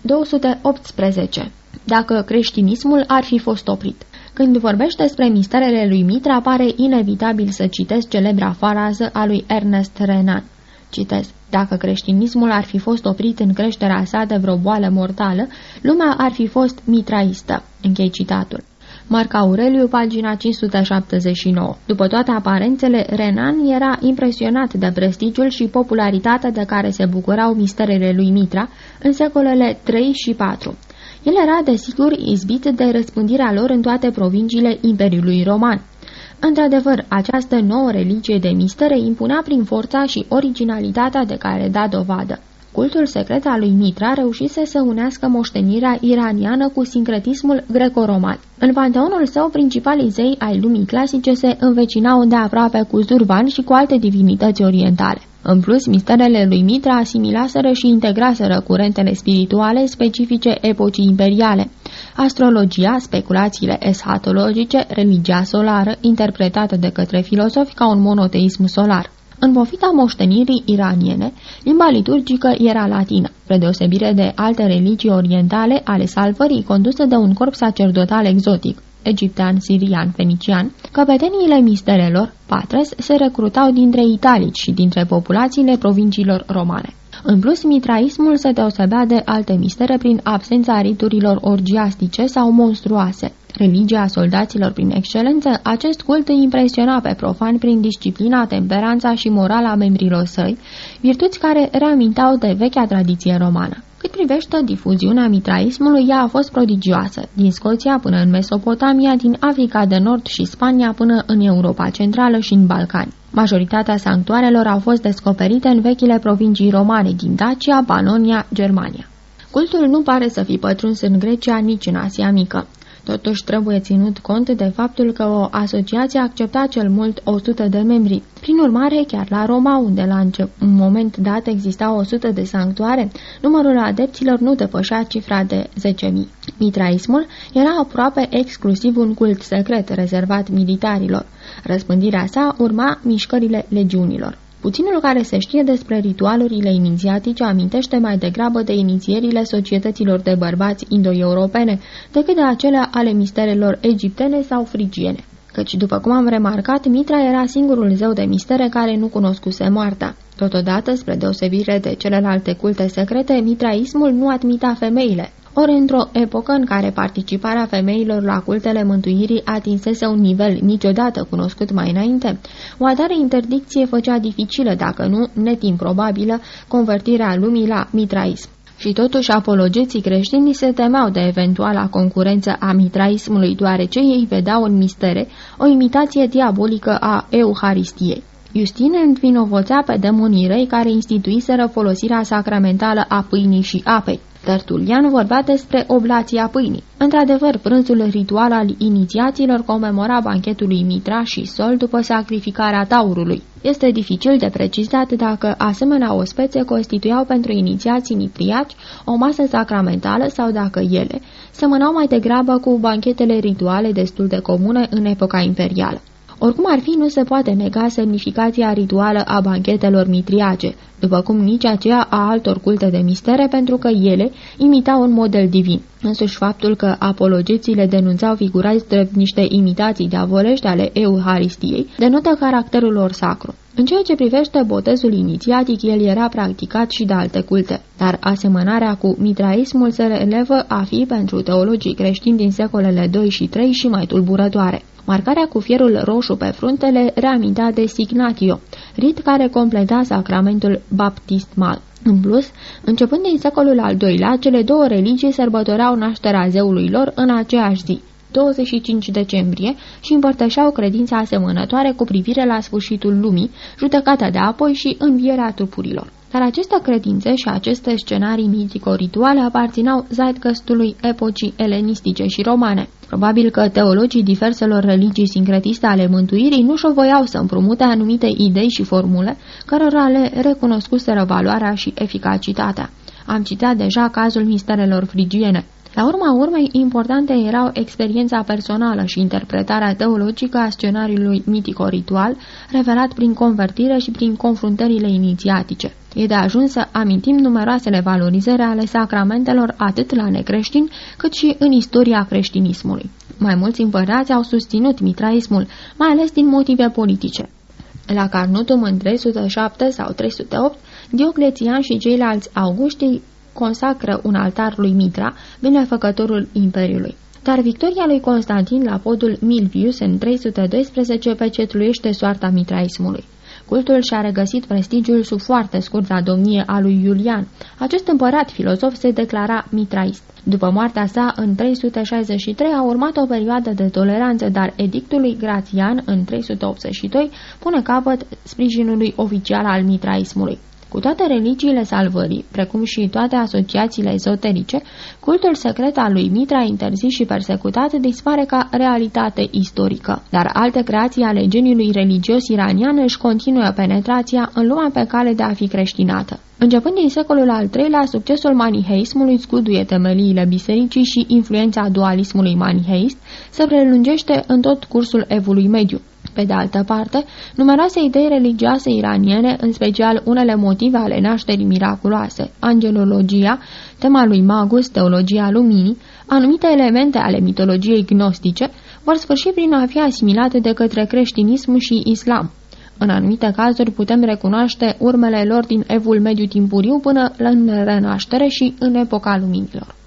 218. Dacă creștinismul ar fi fost oprit când vorbește despre misterele lui Mitra, pare inevitabil să citesc celebra farază a lui Ernest Renan. Citez. Dacă creștinismul ar fi fost oprit în creșterea sa de vreo boală mortală, lumea ar fi fost mitraistă. Închei citatul. Marc Aureliu, pagina 579. După toate aparențele, Renan era impresionat de prestigiul și popularitatea de care se bucurau misterele lui Mitra în secolele 3 și 4. El era, desigur, izbit de răspândirea lor în toate provinciile Imperiului Roman. Într-adevăr, această nouă religie de mistere impunea prin forța și originalitatea de care da dovadă. Cultul secret al lui Mitra reușise să unească moștenirea iraniană cu sincretismul greco-roman. În panteonul său, principalii zei ai lumii clasice se învecinau de aproape cu Zurvan și cu alte divinități orientale. În plus, misterele lui Mitra asimilaseră și integraseră curentele spirituale specifice epocii imperiale. Astrologia, speculațiile eschatologice, religia solară, interpretată de către filosofi ca un monoteism solar. În pofita moștenirii iraniene, limba liturgică era latină, spre deosebire de alte religii orientale ale salvării conduse de un corp sacerdotal exotic, egiptean, sirian, fenician, căpeteniile misterelor, patres, se recrutau dintre italici și dintre populațiile provinciilor romane. În plus, mitraismul se deosebea de alte mistere prin absența riturilor orgiastice sau monstruoase. Religia soldaților prin excelență, acest cult îi impresiona pe profan prin disciplina, temperanța și morala membrilor săi, virtuți care reamintau de vechea tradiție romană. Cât privește difuziunea mitraismului, ea a fost prodigioasă, din Scoția până în Mesopotamia, din Africa de Nord și Spania până în Europa Centrală și în Balcani. Majoritatea sanctuarelor au fost descoperite în vechile provincii romane din Dacia, Panonia, Germania. Cultul nu pare să fi pătruns în Grecia nici în Asia Mică. Totuși trebuie ținut cont de faptul că o asociație accepta cel mult 100 de membri. Prin urmare, chiar la Roma, unde la un moment dat exista 100 de sanctuare, numărul adepților nu depășea cifra de 10.000. Mitraismul era aproape exclusiv un cult secret rezervat militarilor. Răspândirea sa urma mișcările legiunilor. Puținul care se știe despre ritualurile inițiatice amintește mai degrabă de inițierile societăților de bărbați indo-europene decât de acelea ale misterelor egiptene sau frigiene. Căci, după cum am remarcat, Mitra era singurul zeu de mistere care nu cunoscuse moartea. Totodată, spre deosebire de celelalte culte secrete, mitraismul nu admita femeile. Ori într-o epocă în care participarea femeilor la cultele mântuirii atinsese un nivel niciodată cunoscut mai înainte, o atare interdicție făcea dificilă, dacă nu net improbabilă, convertirea lumii la mitraism. Și totuși apologeții creștini se temeau de eventuala concurență a mitraismului, deoarece ei vedeau în mistere o imitație diabolică a Euharistiei. Justine învinovățea pe demonii răi care instituiseră folosirea sacramentală a pâinii și apei. Tertulian vorbea despre oblația pâinii. Într-adevăr, prânzul ritual al inițiațiilor comemora banchetul lui Mitra și Sol după sacrificarea taurului. Este dificil de precizat dacă asemenea ospețe constituiau pentru inițiații mitriaci o masă sacramentală sau dacă ele semănau mai degrabă cu banchetele rituale destul de comune în epoca imperială. Oricum ar fi, nu se poate nega semnificația rituală a banchetelor mitriace, după cum nici aceea a altor culte de mistere, pentru că ele imitau un model divin. Însuși faptul că apologeții le denunțau figurați drept niște imitații diavolești ale Euharistiei, denotă caracterul lor sacru. În ceea ce privește botezul inițiatic, el era practicat și de alte culte, dar asemănarea cu mitraismul se relevă a fi pentru teologii creștini din secolele 2 și 3 și mai tulburătoare. Marcarea cu fierul roșu pe fruntele reamintea de signatio, rit care completa sacramentul baptismal. În plus, începând din secolul al doilea, cele două religii sărbătoreau nașterea zeului lor în aceeași zi, 25 decembrie, și împărtășeau credința asemănătoare cu privire la sfârșitul lumii, judecata de apoi și învierea trupurilor. Dar aceste credințe și aceste scenarii mitico-rituale aparținau zeitgestului epocii elenistice și romane. Probabil că teologii diverselor religii sincretiste ale mântuirii nu șovoiau să împrumute anumite idei și formule, cărora le recunoscuseră valoarea și eficacitatea. Am citat deja cazul misterelor frigiene. La urma urmei, importante erau experiența personală și interpretarea teologică a scenariului mitico-ritual, revelat prin convertire și prin confruntările inițiatice. E de ajuns să amintim numeroasele valorizări ale sacramentelor atât la necreștini cât și în istoria creștinismului. Mai mulți împărați au susținut mitraismul, mai ales din motive politice. La Carnutum în 307 sau 308, Dioclețian și ceilalți Augustii consacră un altar lui Mitra, binefăcătorul Imperiului. Dar victoria lui Constantin la podul Milvius în 312 pecetluiește soarta mitraismului. Cultul și-a regăsit prestigiul sub foarte scurta domnie a lui Iulian. Acest împărat filozof se declara mitraist. După moartea sa, în 363, a urmat o perioadă de toleranță, dar edictul lui Grațian, în 382, pune capăt sprijinului oficial al mitraismului. Cu toate religiile salvării, precum și toate asociațiile ezoterice, cultul secret al lui Mitra interzis și persecutat dispare ca realitate istorică, dar alte creații ale geniului religios iranian își continuă penetrația în lumea pe cale de a fi creștinată. Începând din secolul al III-lea, succesul maniheismului scuduie temeliile bisericii și influența dualismului maniheist se prelungește în tot cursul evului mediu. Pe de altă parte, numeroase idei religioase iraniene, în special unele motive ale nașterii miraculoase, angelologia, tema lui Magus, teologia luminii, anumite elemente ale mitologiei gnostice, vor sfârși prin a fi asimilate de către creștinism și islam. În anumite cazuri putem recunoaște urmele lor din evul mediu timpuriu până în renaștere și în epoca luminilor.